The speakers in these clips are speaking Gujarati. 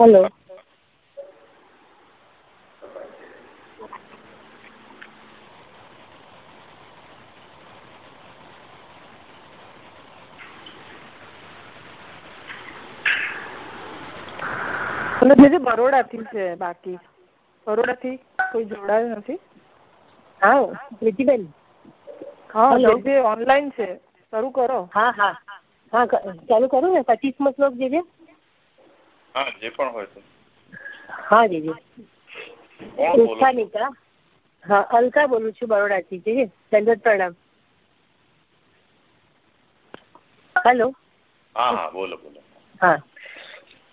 હલો. અને જે બરોડાથી છે બાકી બરોડાથી કોઈ જોડાયું નથી? હા પ્રીતિબેન. હા. જે ઓનલાઈન છે શરૂ કરો. હા હા. હા ચાલુ કરું ને? પચીસમો શ્લોક જે? હા જે પણ હોય તો. હા જીજી કોણ હા અલકા બોલું છું બરોડાથી જીજી સંગત પ્રણામ હેલો. હા હા બોલો બોલો. હા.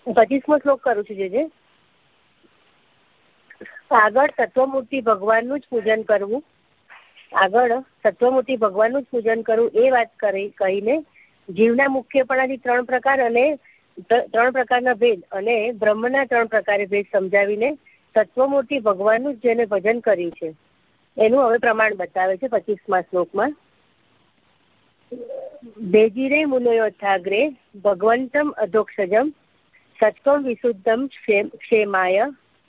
પચીસમો શ્લોક કરું છું જે. આગળ તત્વમૂર્તિ ભગવાનનું જ પૂજન કરવું. આગળ તત્વમૂર્તિ ભગવાનનું જ પૂજન કરવું એ વાત કરી કહીને જીવના મુખ્યપણાથી ત્રણ પ્રકાર અને ત્રણ પ્રકારના ભેદ અને બ્રહ્મના ત્રણ પ્રકારે ભેદ સમજાવીને તત્વમૂર્તિ ભગવાનનું જ જેને ભજન કર્યું છે. એનું હવે પ્રમાણ બતાવે છે પચીસમા શ્લોકમાં. બેજીરે મુનયોથાગ્રે ભગવંતમ અધોક્ષજમ સત્વમ વિશુદ્ધમ ક્ષે- ક્ષેમાય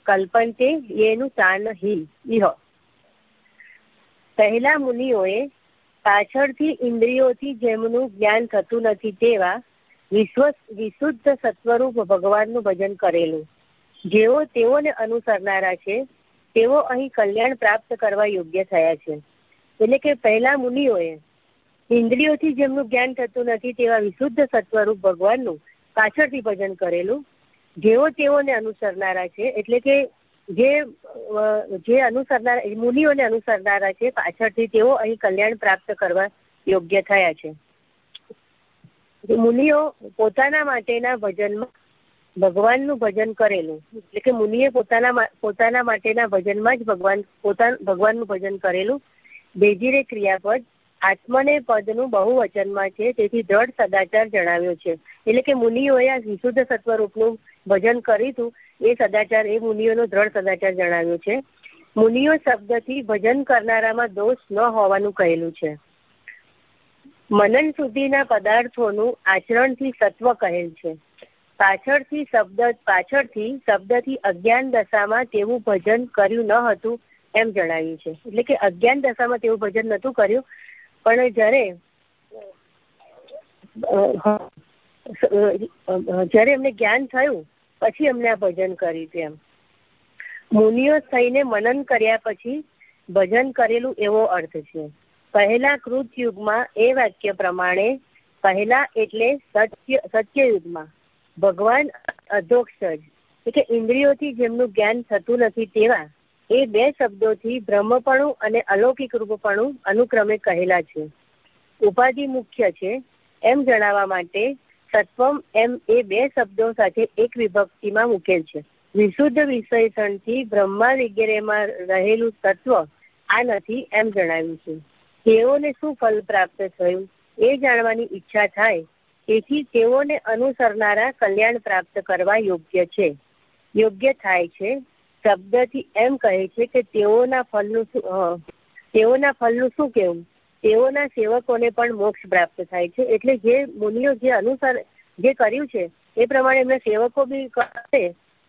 કલ્પંતે યેનું તાન હિ ઇહ. પહેલા મુનિઓએ પાછળથી ઇન્દ્રિયોથી જેમનું જ્ઞાન થતું નથી તેવા વિશ્વ, વિશુદ્ધ સત્વરૂપ ભગવાનનું ભજન કરેલું. જેઓ તેઓને અનુસરનારા છે, તેઓ અહીં કલ્યાણ પ્રાપ્ત કરવા યોગ્ય થયા છે. એટલે કે પહેલા મુનિઓએ ઇન્દ્રિયોથી જેમનું જ્ઞાન થતું નથી તેવા વિશુદ્ધ સત્વરૂપ ભગવાનનું પાછળથી ભજન કરેલું. જેઓ તેઓને અનુસરનારા છે, એટલે કે જે જે અનુસરનારા, મુનિઓને અનુસરનારા છે, પાછળથી તેઓ અહીં કલ્યાણ પ્રાપ્ત કરવા યોગ્ય થયા છે. મુનિઓ પોતાના માટેના ભજનમાં ભગવાનનું ભજન કરેલું. એટલે કે મુનિએ પોતાના પોતાના માટેના ભજનમાં જ ભગવાન પોતા ભગવાનનું ભજન કરેલું. બેજીરે ક્રિયાપદ આત્મને પદનું બહુવચનમાં છે, તેથી દ્રઢ સદાચાર જણાવ્યો છે. એટલે કે મુનિઓએ આ વિશુદ્ધ સત્વરૂપનું ભજન કર્યું એ સદાચાર, એ મુનિઓનો દ્રઢ સદાચાર જણાવ્યો છે. મુનિઓ શબ્દથી ભજન કરનારામાં દોષ ન હોવાનું કહેલું છે. મનન સુધીના પદાર્થોનું આચરણથી સત્વ કહેલ છે. પાછળથી શબ્દ, પાછળથી શબ્દથી અજ્ઞાન દશામાં તેવું ભજન કર્યું ન હતું એમ જણાવ્યું છે. એટલે કે અજ્ઞાન દશામાં તેવું ભજન નતું કર્યું, પણ જ્યારે જ્યારે એમને જ્ઞાન થયું, પછી એમને આ ભજન કર્યું એમ. મુનિઓ થઈને મનન કર્યા પછી ભજન કરેલું એવો અર્થ છે. પહેલા કૃત યુગમાં એ વાક્ય પ્રમાણે પહેલા એટલે સત્ય, સત્યયુગમાં. ભગવાન અધોક્ષજ એટલે કે ઇન્દ્રિયોથી જેમનું જ્ઞાન થતું નથી તેવા, એ બે શબ્દોથી બ્રહ્મપણું અને અલૌકિક રૂપપણું અનુક્રમે કહેલા છે. ઉપાધિ મુખ્ય છે. એમ જણાવવા માટે સત્વમ એમ એ બે શબ્દો સાથે એક વિભક્તિમાં મૂકેલ છે. વિશુદ્ધ વિશેષણથી બ્રહ્મા વગેરેમાં રહેલું તત્વ આ નથી એમ જણાવ્યું છે. તેઓને શું ફલ પ્રાપ્ત થયું એ જાણવાની ઈચ્છા થાય, તેથી તેઓને અનુસરનારા કલ્યાણ પ્રાપ્ત કરવા યોગ્ય છે. યોગ્ય થાય છે, શબ્દથી એમ કહે છે કે તેઓના ફલનું શું તેઓના ફલનું શું કહેવું તેઓના સેવકોને પણ મોક્ષ પ્રાપ્ત થાય છે. એટલે જે મુનિઓ જે અનુસર, જે કર્યું છે, એ પ્રમાણે એમના સેવકો બી કરે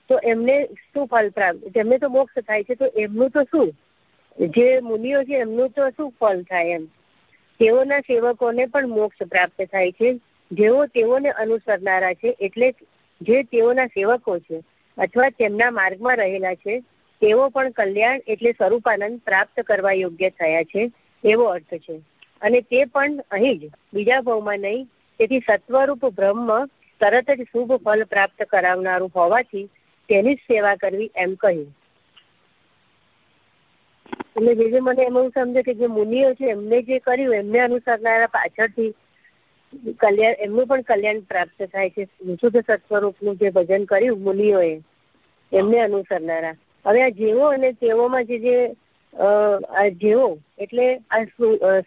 તો એમને શું ફલ પ્રાપ્ત, તેમને તો મોક્ષ થાય છે, તો એમનું તો શું? જે મુનિઓ છે, એમનું તો શું ફલ થાય એમ? તેઓના સેવકોને પણ મોક્ષ પ્રાપ્ત થાય છે. જેઓ તેઓને અનુસરનારા છે, એટલે જે તેઓના સેવકો છે, અથવા તેમના માર્ગમાં રહેલા છે, તેઓ પણ કલ્યાણ એટલે સ્વરૂપાનંદ પ્રાપ્ત કરવા યોગ્ય થયા છે, એવો અર્થ છે. અને તે પણ અહીં જ, બીજા ભાવમાં નહીં, તેથી સત્વરૂપ બ્રહ્મ તરત જ શુભ ફલ પ્રાપ્ત કરાવનારું હોવાથી તેની જ સેવા કરવી એમ કહ્યું. એટલે જે જે મને એમાં સમજે કે જે મુનિઓ છે, એમને જે કર્યું, એમને અનુસરનારા પાછળથી કલ્યાણ એમનું પણ કલ્યાણ પ્રાપ્ત થાય છે. વિશુદ્ધ સત્વરૂપનું જે ભજન કર્યું મુનિઓએ, એમને અનુસરનારા. હવે આ જેવો અને તેઓમાં જે જે આ જેવો એટલે આ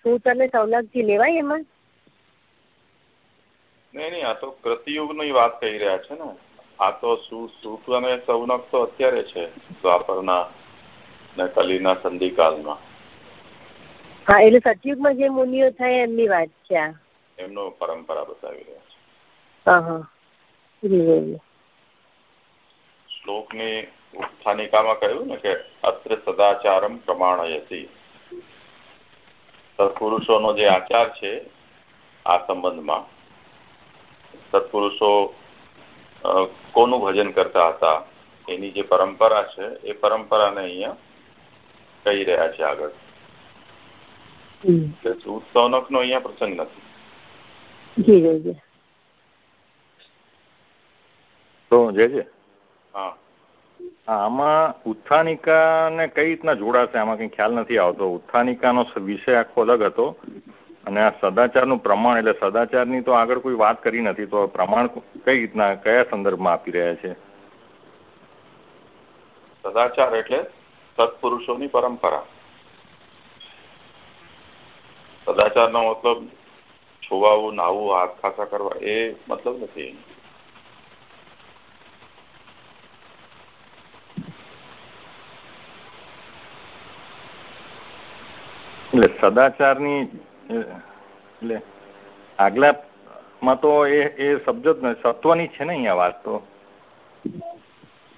સૂત અને સૌનકથી લેવાય એમાં? નહીં નહીં, આ તો કૃતયુગની વાત કહી રહ્યા છે ને. આ તો સૂત અને સૌનક તો અત્યારે છે, દ્વાપરના ને કલીના સંધિકાલમાં હા એટલે સતયુગમાં જે મુનિઓ થાય એમની વાત છે આ. એમનો પરંપરા બતાવી રહ્યા છે. શ્લોકની ઉત્થાનિકામાં કહ્યું ને કે અત્ર સદાચારમ પ્રમાણયતી સત્પુરુષોનો જે આચાર છે આ સંબંધમાં. સત્પુરુષો કોનું ભજન કરતા હતા? એની જે પરંપરા છે એ પરંપરાને અહીંયા કહી રહ્યા છે આગળ. સૌનક નો અહિયાં પ્રસંગ નથી. તો જે છે આમાં ઉત્થાનિકા ને કઈ રીતના જોડાશે? આમાં કઈ ખ્યાલ નથી આવતો. ઉત્થાનિકાનો વિષય આખો અલગ હતો. અને આ સદાચારનું પ્રમાણ એટલે સદાચારની તો આગળ કોઈ વાત કરી નથી તો પ્રમાણ કઈ રીતના કયા સંદર્ભમાં આપી રહ્યા છે? સદાચાર એટલે સત્પુરુષોની પરંપરા. સદાચારનો મતલબ છોવાવું નાવું હાથ ખાસા કરવા, એ મતલબ નથી. એટલે સદાચારની એટલે આગલામાં તો એ એ શબ્દ જ નથી, સત્વની છે ને અહીંયા વાત તો?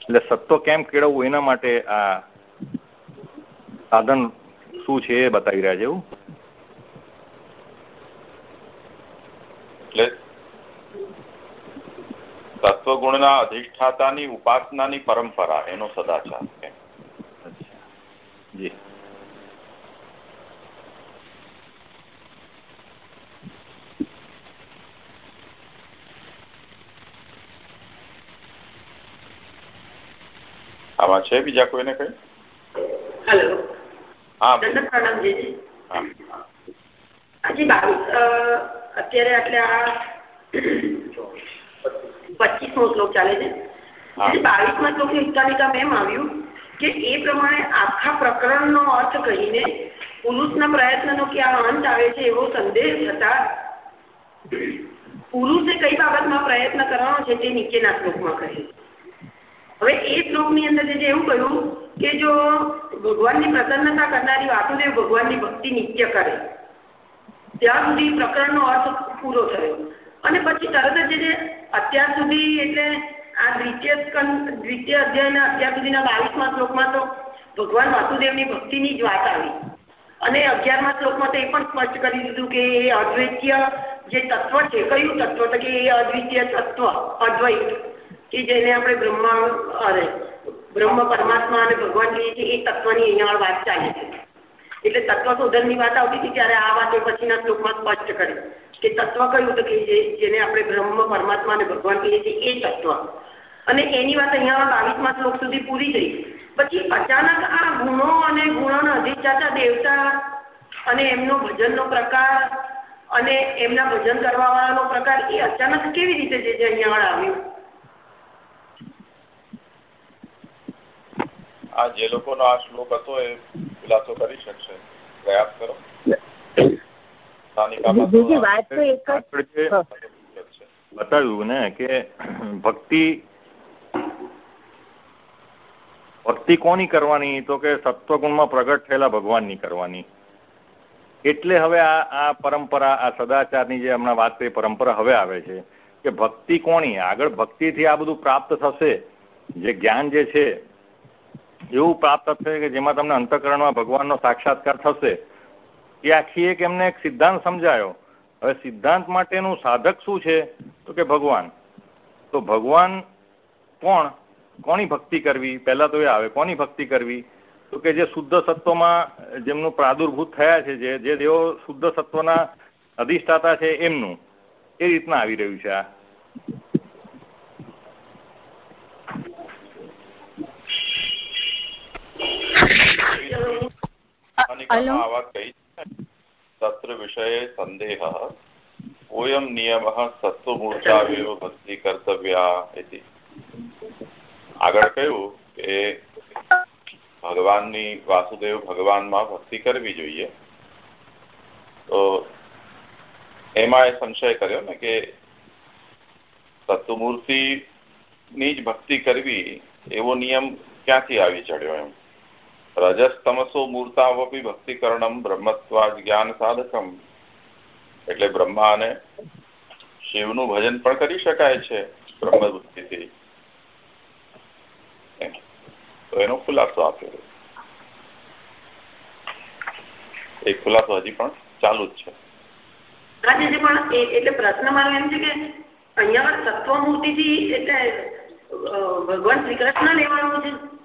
એટલે સત્વ કેમ કેળવવું એના માટે આ સાધન શું છે એ બતાવી રહ્યા છે એવું? એટલે તત્વગુણના અધિષ્ઠાતાની ઉપાસનાની પરંપરા એનો સદાચાર જી. આમાં છે બીજા કોઈને કઈ? હેલો હા પ્રણામ જી હાજી બાવીસ અત્યારે એટલે આ પચીસમો શ્લોક ચાલે છે. બાવીસમાં શ્લોકની ઉત્તાનિકામાં એમ આવ્યું કે એ પ્રમાણે આખા પ્રકરણનો અર્થ કહીને પુરુષના પ્રયત્નનો કે આ અંત આવે છે એવો સંદેહ થતા પુરુષે કઈ બાબતમાં પ્રયત્ન કરવાનો છે તે નીચેના શ્લોકમાં કહે હવે એ શ્લોકની અંદર જે એવું કહ્યું કે જો ભગવાનની પ્રસન્નતા કરનારી વાસુદેવ ભગવાનની ભક્તિ નિત્ય કરે, ત્યાં સુધી પ્રકરણનો અર્થ પૂરો થયો. અને પછી તરત જ અત્યાર સુધી એટલે આ દ્વિતીય દ્વિતીય અધ્યાયના અત્યાર સુધીના બાવીસમાં શ્લોકમાં તો ભગવાન વાસુદેવની ભક્તિની જ વાત આવી. અને અગિયારમા શ્લોકમાં તો એ પણ સ્પષ્ટ કરી દીધું કે એ અદ્વૈત્ય જે તત્વ છે, કયું તત્વ તો કે એ અદ્વિતીય તત્વ, અદ્વૈત. કે જેને આપણે બ્રહ્મા, અરે, બ્રહ્મ, પરમાત્મા અને ભગવાન કહીએ છીએ, એ તત્વની અહીંયા વાત ચાલે છે. એટલે તત્વ શોધનની વાત આવતી હતી ત્યારે આ વાત પછીના શ્લોકમાં સ્પષ્ટ કરી કે તત્વ કયું તો કે જેને આપણે બ્રહ્મ, પરમાત્મા અને ભગવાન કહીએ છીએ, એ તત્વ. અને એની વાત અહીંયા બાવીસમાં શ્લોક સુધી પૂરી થઈ. પછી અચાનક આ ગુણો અને ગુણોના અધિષ્ઠાતા દેવતા અને એમનો ભજનનો પ્રકાર અને એમના ભજન કરવા વાળાનો પ્રકાર એ અચાનક કેવી રીતે જે અહીંયા આવ્યું? આ જે લોકોનો આ શ્લોક હતો એ ખુલાસો કરી શકશે. પ્રયાસ કરો. બતાવ્યું ને કે ભક્તિ ભક્તિ કોની કરવાની? તો કે સત્વગુણમાં પ્રગટ થયેલા ભગવાનની કરવાની. એટલે હવે આ આ પરંપરા આ સદાચારની જે હમણાં વાત કરી પરંપરા હવે આવે છે કે ભક્તિ કોની? આગળ ભક્તિથી આ બધું પ્રાપ્ત થશે. જે જ્ઞાન જે છે એવું પ્રાપ્ત થશે કે જેમાં તમને અંતકરણમાં ભગવાનનો સાક્ષાત્કાર થશે. એ આખી એક એમને એક સિદ્ધાંત સમજાયો. હવે સિદ્ધાંત માટેનું સાધક શું છે? તો કે ભગવાન. તો ભગવાન કોણ? કોની ભક્તિ કરવી? પહેલા તો એ આવે. કોની ભક્તિ કરવી? તો કે જે શુદ્ધ સત્વમાં જેમનું પ્રાદુર્ભૂત થયા છે, જે જે દેવો શુદ્ધ સત્વના અધિષ્ઠાતા છે એમનું. એ રીતના આવી રહ્યું છે આ. તત્ર વિષયે સંદેહ ઓયમ નિયમ સત્વમૂર્તાવેવ ભક્તિ કર્તવ્યા ઇતિ આગળ કહ્યું કે ભગવાનની વાસુદેવ ભગવાનમાં ભક્તિ કરવી જોઈએ તો એમાં એ સંશય કર્યો ને કે તત્વમૂર્તિની જ ભક્તિ કરવી એવો નિયમ ક્યાંથી આવી ચડ્યો એમ રજસ્તમસો મૂર્તાવપી ભક્તિકરણમ બ્રહ્મત્વા જ્ઞાન સાધકમ એટલે બ્રહ્મા અને શિવનું ભજન પણ કરી શકાય છે બ્રહ્મ બુદ્ધિથી તો એનો ખુલાસો આપ્યો. એ ખુલાસો હજી પણ ચાલુ જ છે. પણ એટલે પ્રશ્ન મારો એમ છે કે અહીંયા સત્વમૂર્તિથી એટલે ભગવાન શ્રી કૃષ્ણ લેવાનું છે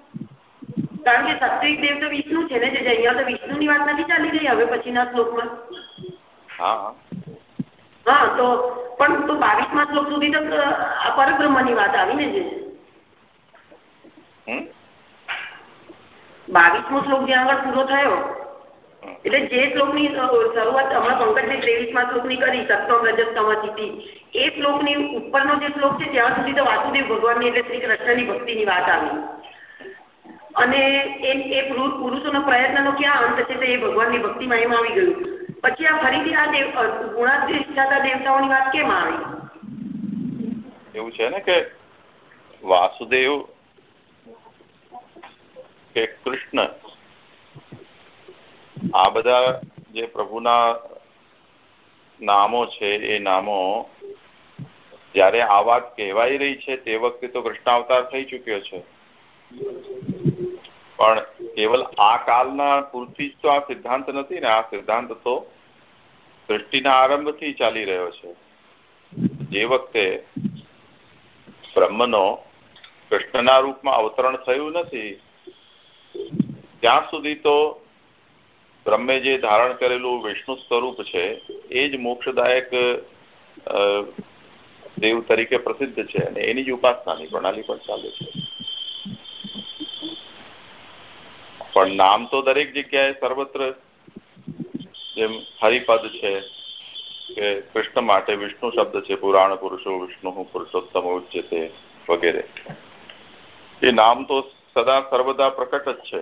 કારણ કે સાત્વિક દેવ તો વિષ્ણુ છે ને જે અહીંયા તો વિષ્ણુ ની વાત નથી ચાલી રહી હવે પછીના શ્લોકમાં. હા હા. તો પણ તો બાવીસમાં શ્લોક સુધી તો પરબ્રહ્મની વાત આવી ને જે. બાવીસમો શ્લોક જ્યાં આગળ પૂરો થયો એટલે જે શ્લોકની શરૂઆત હમણાં પંકજને ત્રેવીસમાં શ્લોકની કરી સત્તમ રજત એ શ્લોકની ઉપરનો જે શ્લોક છે ત્યાં સુધી તો વાસુદેવ ભગવાનની એટલે શ્રી કૃષ્ણની ભક્તિની વાત આવી. અને એ પુરુષોનો પ્રયત્નનો ક્યાં અંત છે તો એ ભગવાનની ભક્તિમાં એમ આવી ગયું. પછી આ ફરીથી આ દેવ ગુણાધિષ્ઠાતા દેવતાઓની વાત કેમ આવી? એવું છે ને કે વાસુદેવ કે કૃષ્ણ આ બધા જે પ્રભુના નામો છે એ નામો જયારે આ વાત કહેવાઈ રહી છે તે વખતે તો કૃષ્ણ અવતાર થઈ ચુક્યો છે. પણ કેવલ આ કાલના પૂરતી જ તો આ સિદ્ધાંત નથી ને, આ સિદ્ધાંત તો સૃષ્ટિના આરંભથી ચાલી રહ્યો છે. જે વખતે બ્રહ્મનો કૃષ્ણના રૂપમાં અવતરણ થયું નથી, ત્યાં સુધી તો બ્રહ્મે જે ધારણ કરેલું વિષ્ણુ સ્વરૂપ છે, એ જ મોક્ષદાયક દેવ તરીકે પ્રસિદ્ધ છે અને એની જ ઉપાસનાની પ્રણાલી પણ ચાલે છે. પણ નામ તો દરેક જગ્યાએ સર્વત્ર જેમ હરિપદ છે કે કૃષ્ણ માટે વિષ્ણુ શબ્દ છે, પુરાણ પુરુષો, વિષ્ણુ પુરુષોત્તમ ઉચ્ચતે વગેરે. એ નામ તો સદા સર્વદા પ્રકટ જ છે.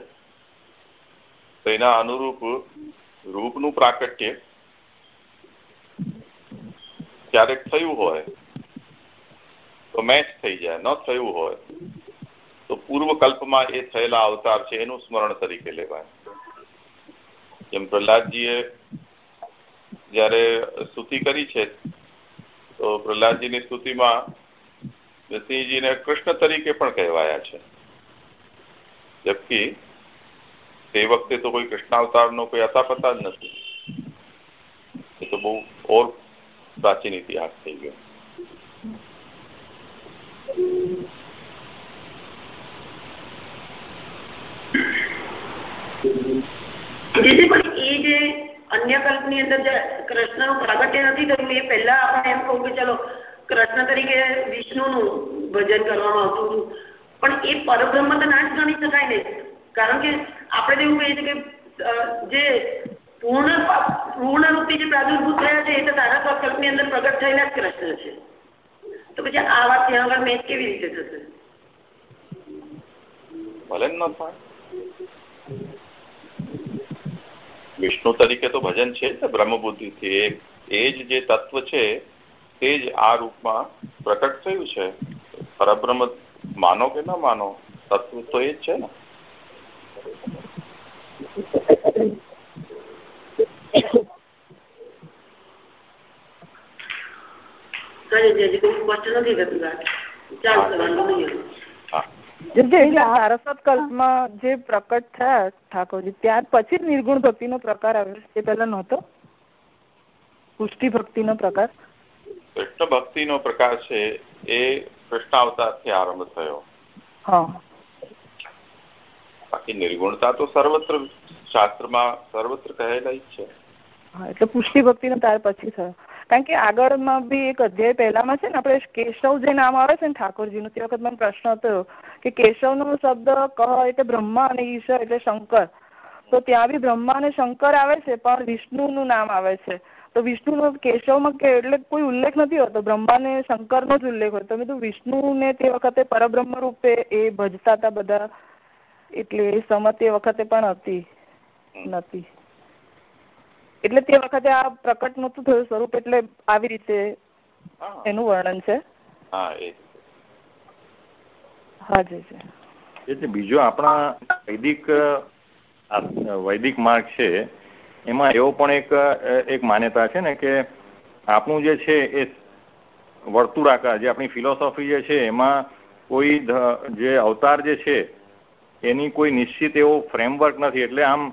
તેના અનુરૂપ રૂપનું પ્રાકટ્ય ક્યારેક થયું હોય તો મેચ થઈ જાય, ન થયું હોય તો પૂર્વ કલ્પમાં એ થયેલા અવતાર છે, એનું સ્મરણ તરીકે લેવાય. જેમ પ્રહલાદજીએ જયારે સ્તુતિ કરી છે, તો પ્રહલાદજીની સ્તુતિમાં નરસિંહજીને કૃષ્ણ તરીકે પણ કહેવાયા છે. જબકી તે વખતે તો કોઈ કૃષ્ણાવતારનો કોઈ અતાપતા જ નથી. એ તો બહુ ઓર પ્રાચીન ઇતિહાસ થઈ ગયો. એ જે અન્ય કલ્પની અંદર જે કૃષ્ણનું પ્રાગટ્ય નથી થયું એ પહેલા આપણે એમ કહું કે ચલો, કૃષ્ણ તરીકે વિષ્ણુનું ભજન કરવામાં આવતું હતું. પણ એ પરબ્રહ્મ તો ના જ ગણી શકાય ને. કારણ કે આપણે એવું કહીએ છીએ કે જે પૂર્ણ પૂર્ણ રૂપે જે પ્રાદુર્ભૂત થયા છે એ તો તારા સંકલ્પની અંદર પ્રગટ થયેલા જ કૃષ્ણ છે. તો પછી આ વાત ત્યાં આગળ મેચ કેવી રીતે થશે? ભલે ન થાય. વિષ્ણુ તરીકે તો ભજન છે ને, બ્રહ્મબુદ્ધિથી. એ જ જે તત્વ છે, તે જ આ રૂપમાં પ્રકટ થયું છે. પરબ્રહ્મ માનો કે ના માનો, તત્વ તો એ જ છે ને. સારસ્વત કલ્પમાં જે પ્રકટ થયા ઠાકોરજી ત્યાર પછી નિર્ગુણ ભક્તિ નો પ્રકાર આવ્યો એ પેલા નહોતો? પુષ્ટિ ભક્તિ નો પ્રકાર? કૃષ્ણ ભક્તિ નો પ્રકાર છે એ કૃષ્ણ અવતારથી આરંભ થયો. બાકી નિર્ગુણતા તો સર્વત્ર શાસ્ત્રમાં સર્વત્ર કહેલા જ છે. એટલે પુષ્ટિ ભક્તિ નો ત્યાર પછી થયો. કારણ કે આગળમાં બી એક અધ્યાય પહેલામાં છે ને આપણે કેશવ જે નામ આવે છે ને ઠાકોરજીનું, તે વખત મને પ્રશ્ન થયો કે કેશવનો શબ્દ ક એટલે બ્રહ્મા અને ઈશ્વર એટલે શંકર. તો ત્યાં બી બ્રહ્મા અને શંકર આવે છે, પણ વિષ્ણુનું નામ આવે છે. તો વિષ્ણુનો કેશવમાં કે એટલે કોઈ ઉલ્લેખ નથી હોતો, બ્રહ્મા ને શંકરનો જ ઉલ્લેખ હોય. તો મેં વિષ્ણુ ને તે વખતે પરબ્રહ્મ રૂપે એ ભજતા હતા બધા, એટલે એ સમજ તે વખતે પણ હતી, નથી. એટલે તે વખતે આ પ્રકટ નતું થયું સ્વરૂપ એટલે આવી રીતે એનું વર્ણન છે. એટલે બીજો આપણા વૈદિક વૈદિક માર્ગ છે એમાં એવો પણ એક એક માન્યતા છે ને કે આપણું જે છે એ વર્તુળાકાર જે આપણી ફિલોસોફી જે છે એમાં કોઈ જે અવતાર જે છે એની કોઈ નિશ્ચિત એવો ફ્રેમવર્ક નથી. એટલે આમ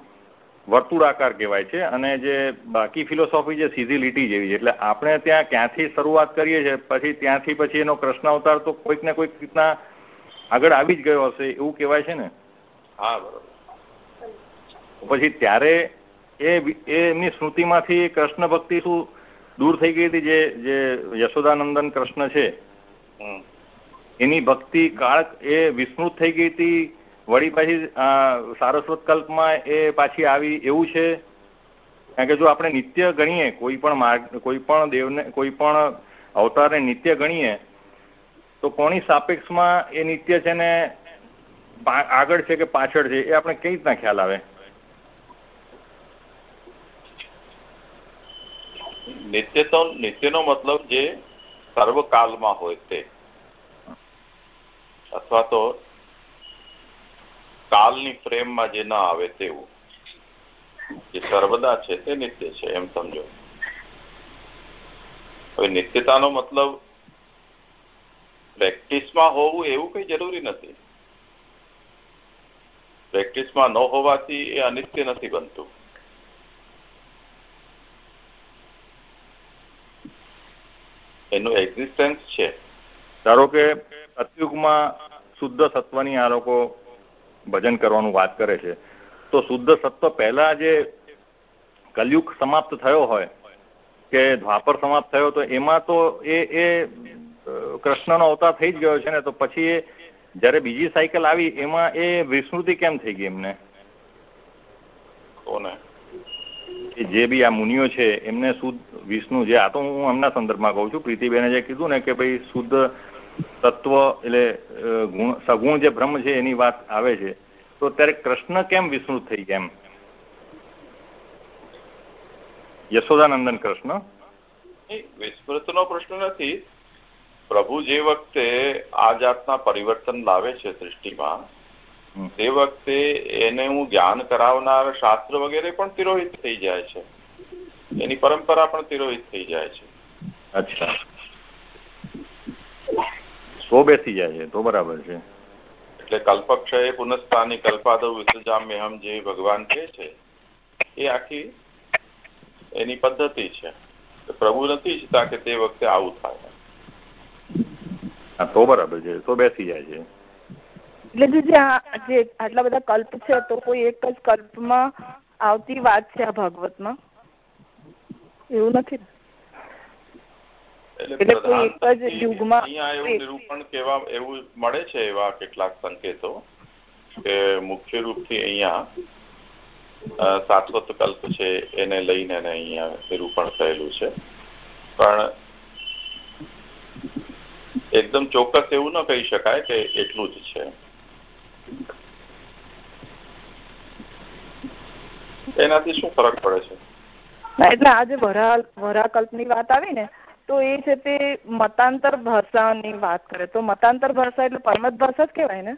વર્તુળાકાર કહેવાય છે અને જે બાકી ફિલોસોફી છે સીધી લીટી જેવી છે. એટલે આપણે ત્યાં ક્યાંથી શરૂઆત કરીએ છીએ પછી ત્યાંથી પછી એનો કૃષ્ણ અવતાર તો કોઈક ને કોઈક રીતના આગળ આવી જ ગયો હશે એવું કહેવાય છે ને? હા બરોબર. પછી ત્યારે એ એમની સ્મૃતિમાંથી કૃષ્ણ ભક્તિ શું દૂર થઈ ગઈ હતી જે જે યશોદાનંદન કૃષ્ણ છે? એની ભક્તિ કાળ એ વિસ્મૃત થઈ ગઈ હતી વળી પાછી સારસ્વત કલ્પમાં એ પાછી આવી એવું છે? કારણ કે જો આપણે નિત્ય ગણીએ, કોઈ પણ માર્ગ, કોઈ પણ દેવને, કોઈ પણ અવતારને નિત્ય ગણીએ, તો કોની સાપેક્ષમાં એ નિત્ય છે ને આગળ છે કે પાછળ છે, એ આપણે કઈ રીતના ખ્યાલ આવે? નિત્ય તો, નિત્યનો મતલબ જે સર્વકાલમાં હોય તે. અથવા તો કાલની ફ્રેમમાં જે ના આવે તેવું. જે સર્વદા છે તે નિત્ય છે, એમ સમજો. હવે નિત્યતાનો મતલબ પ્રેક્ટિસમાં હોવું એવું કઈ જરૂરી નથી. પ્રેક્ટિસમાં ન હોવાથી એ અનિત્ય નથી બનતું. એનું એક્ઝિસ્ટન્સ છે. ધારો કે સતયુગમાં શુદ્ધ સત્વની આ ભજન કરવાનું વાત કરે છે. તો શુદ્ધ સત્વ પહેલા જે કલયુગ સમાપ્ત થયો હોય કે દ્વાપર સમાપ્ત થયો તો એમાં તો એ એ કૃષ્ણનો અવતાર થઈ જ ગયો છે ને તો પછી એ જયારે બીજી સાયકલ આવી એમાં એ વિસ્મૃતિ કેમ થઈ ગઈ એમને? જે બી આ મુનિઓ છે એમને શુદ્ધ વિષ્ણુ જે આ તો હું એમના સંદર્ભમાં કહું છું પ્રીતિબેને જે કીધું ને કે ભાઈ શુદ્ધ તત્વ એટલે ગુણ સગુણ જે બ્રહ્મ છે એની વાત આવે છે તો ત્યારે કૃષ્ણ કેમ વિસ્મૃત થઈ ગયા એમ? યશોદાનંદન કૃષ્ણ. વિસ્મૃતનો પ્રશ્ન નથી. પ્રભુ જે વખતે આ જાતના પરિવર્તન લાવે છે સૃષ્ટિમાં તે વખતે એને હું જ્ઞાન કરાવનાર શાસ્ત્ર વગેરે પણ તિરોહિત થઈ જાય છે. એની પરંપરા પણ તિરોહિત થઈ જાય છે. અચ્છા. તો બેસી જાય છે તો બરાબર છે. એટલે કલ્પક્ષય પુનઃસ્થાની કલ્પાદવ વિસર્જામ્યહમ જે ભગવાન કહે છે એ આખી એની પદ્ધતિ છે. પ્રભુ નથી ઈચ્છતા કે તે વખતે આવું થાય. તો બરાબર છે તો બેસી જાય છે. એટલે જે આટલા બધા કલ્પ છે તો કોઈ એક જ કલ્પમાં આવતી વાત છે આ ભાગવતમાં? એવું નથી નિરૂપણ કેવા એવું મળે છે એવા કેટલાક સંકેતો કે મુખ્ય રૂપથી અહીંયા શાશ્વત કલ્પ છે એને લઈને અહીંયા નિરૂપણ થયેલું છે. પણ એકદમ ચોક્કસ એવું ન કહી શકાય કે એટલું જ છે. એનાથી શું ફરક પડે છે? એટલે આજે વરા વરાકલ્પની વાત આવી ને તો એ છે તે મતાંતર ભાષાની વાત કરે. તો મતાંતર ભાષા એટલે પરમત ભાષા જ કહેવાય ને?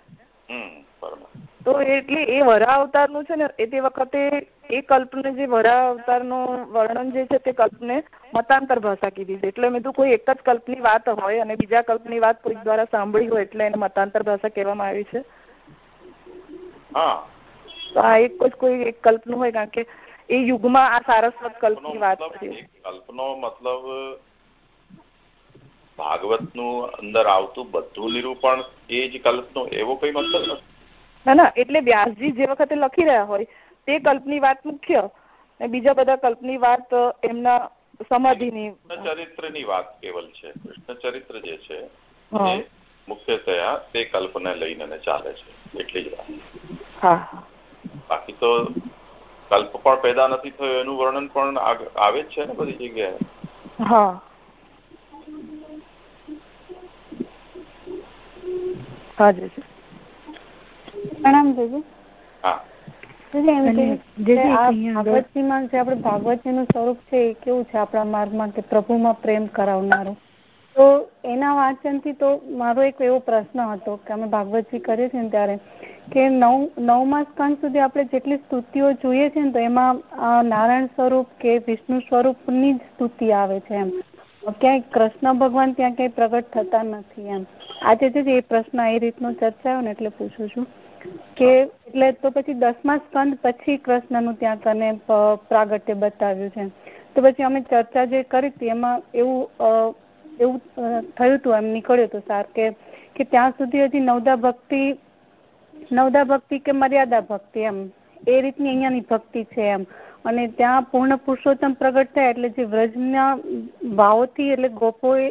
તો એટલે એ વરા અવતારનું છે ને એ તે વખતે એ કલ્પને જે વરા અવતારનું વર્ણન જે છે તે કલ્પને મતાંતર ભાષા કીધી છે. એટલે મેં તો કોઈ એક જ કલ્પની વાત હોય અને બીજા કલ્પની વાત કોઈ દ્વારા સાંભળી હોય એટલે એને મતાંતર ભાષા કહેવામાં આવી છે. તો આ એક જ કોઈ એક કલ્પનું હોય કારણ કે એ યુગમાં આ સારસ્વત કલ્પની વાત છે. કલ્પનો મતલબ ભાગવતનું અંદર આવતું બધું નિરૂપણ એ જ કલ્પનો એવો કઈ મતલબ ના ના એટલે વ્યાસજી જે વખતે લખી રહ્યા હોય તે કલ્પની વાત મુખ્ય બીજા બધા કલ્પની વાત એમના સમાધિની. ચરિત્રની વાત કેવલ છે? કૃષ્ણ ચરિત્ર જે છે મુખ્યતયા તે કલ્પને લઈને ચાલે છે. એટલી જ વાત. બાકી તો કલ્પ પણ પેદા નથી થયો એનું વર્ણન પણ આવે જ છે ને બધી જગ્યાએ? હા. પ્રણામ જીજી ભાગવતજીમાં જે આપણે સ્વરૂપ છે એ કેવું છે આપણા માર્ગમાં કે પ્રભુમાં પ્રેમ કરાવનારું? તો એના વાંચનથી તો મારો એક એવો પ્રશ્ન હતો કે અમે ભાગવતજી કરીએ છીએ ને ત્યારે કે નવ નવમા સ્થાન સુધી આપણે જેટલી સ્તુતિઓ જોઈએ છે ને તો એમાં નારાયણ સ્વરૂપ કે વિષ્ણુ સ્વરૂપની જ સ્તુતિ આવે છે એમ. ક્યાંય કૃષ્ણ ભગવાન ત્યાં ક્યાંય પ્રગટ થતા નથી એમ. આજે જે એ પ્રશ્ન એ રીતનો ચર્ચાયો ને એટલે પૂછું છું કે એટલે તો પછી દસમા સ્કંદ પછી કૃષ્ણનું ત્યાં કને પ્રાગટ્ય બતાવ્યું છે. તો પછી અમે ચર્ચા જે કરી હતી એમાં એવું એવું થયું હતું એમ નીકળ્યું હતું સાર કે કે ત્યાં સુધી હજી નવદા ભક્તિ નવદા ભક્તિ કે મર્યાદા ભક્તિ એમ. એ રીતની અહીંયાની ભક્તિ છે એમ. અને ત્યાં પૂર્ણ પુરુષોત્તમ પ્રગટ થયા એટલે જે વ્રજના ભાવોથી એટલે ગોપોએ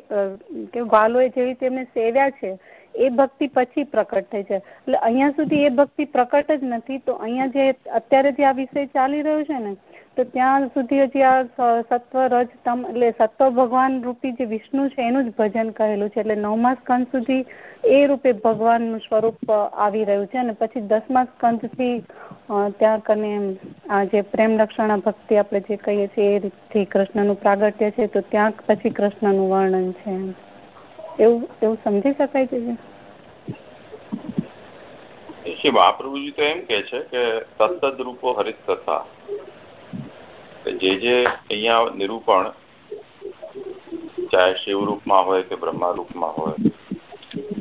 કે ગ્વાલોએ જેવી રીતે એમને સેવ્યા છે, એ ભક્તિ પછી પ્રકટ થઈ છે. એટલે અહીંયા સુધી એ ભક્તિ પ્રકટ જ નથી, તો અહીંયા જે અત્યારે જે આ વિષય ચાલી રહ્યો છે ને તો ત્યાં સુધી હજી આ સત્વ રજ તમ, એટલે સત્વ ભગવાન રૂપી જે વિષ્ણુ છે એનું જ ભજન કહેલું છે. એટલે નવમા સ્કંદ સુધી એ રૂપે ભગવાનનું સ્વરૂપ આવી રહ્યું છે અને પછી દસમા સ્કંદથી ત્યાં કને આ જે પ્રેમ રક્ષણા ભક્તિ આપણે જે કહીએ છીએ એ રીતથી કૃષ્ણનું પ્રાગટ્ય છે, તો ત્યાં પછી કૃષ્ણનું વર્ણન છે એવું એવું સમજી શકાય છે? મહાપ્રભુજી તો એમ કે છે કે સતત રૂપો હરિત કથા જે જે અહીંયા નિરૂપણ ચાહે શિવ રૂપમાં હોય કે બ્રહ્મા રૂપમાં હોય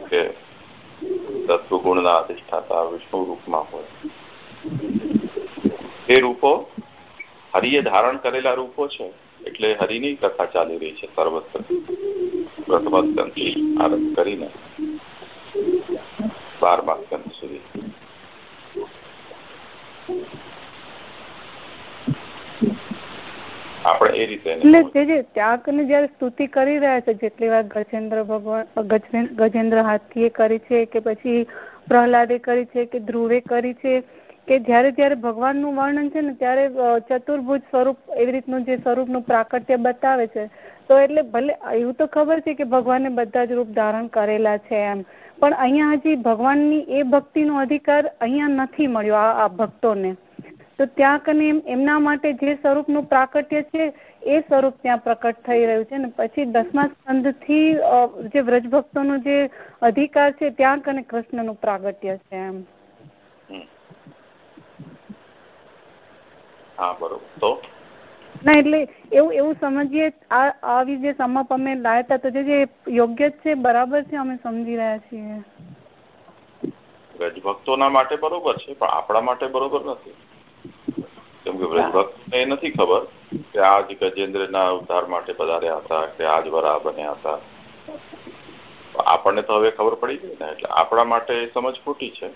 કે તત્વગુણના અધિષ્ઠાતા વિષ્ણુ રૂપમાં હોય, એ રૂપો હરિએ ધારણ કરેલા રૂપો છે, એટલે હરિની કથા ચાલી રહી છે સર્વત્ર પ્રથમ આરંભ કરીને બારમા સ્કંદ સુધી. આપણે એ રીતે એટલે જે જે ત્યાં કને જયારે સ્તુતિ કરી રહ્યા છે જેટલી વાર ગજેન્દ્ર ભગવાન ગજેન્દ્ર હાથીએ કરી છે કે પછી પ્રહલાદે કરી છે કે ધ્રુવે કરી છે કે જયારે જયારે ભગવાનનું વર્ણન છે ને ત્યારે ચતુર્ભુજ સ્વરૂપ એવી રીતનું જે સ્વરૂપનું પ્રાકટ્ય બતાવે છે. તો એટલે ભલે એવું તો ખબર છે કે ભગવાને બધા જ રૂપ ધારણ કરેલા છે એમ. પણ અહીંયા હજી ભગવાનની એ ભક્તિનો અધિકાર અહીંયા નથી મળ્યો આ ભક્તોને. તો ત્યાં કને એમના માટે જે સ્વરૂપનું પ્રાકટ્ય છે એ સ્વરૂપ ત્યાં પ્રકટ થઈ રહ્યું છે. ને પછી દસમા સ્કંદથી જે વ્રજભક્તોનો જે અધિકાર છે ત્યાં કને કૃષ્ણનું પ્રાગટ્ય છે એમ. હા બરોબર. તો? ના એટલે એવું એવું સમજીએ આ આવી જે સમાપ અમે લાયા હતા તો જે યોગ્ય છે બરાબર છે અમે સમજી રહ્યા છીએ. માટે બરોબર છે પણ આપણા માટે બરોબર નથી. કેમ કે વ્રજભક્ત એ નથી ખબર કે આ જ ગજેન્દ્રના ઉદ્ધાર માટે પધાર્યા હતા કે આજ વરા બન્યા હતા. આપણને તો હવે ખબર પડી ગઈ ને એટલે આપણા માટે સમજ ખોટી છે.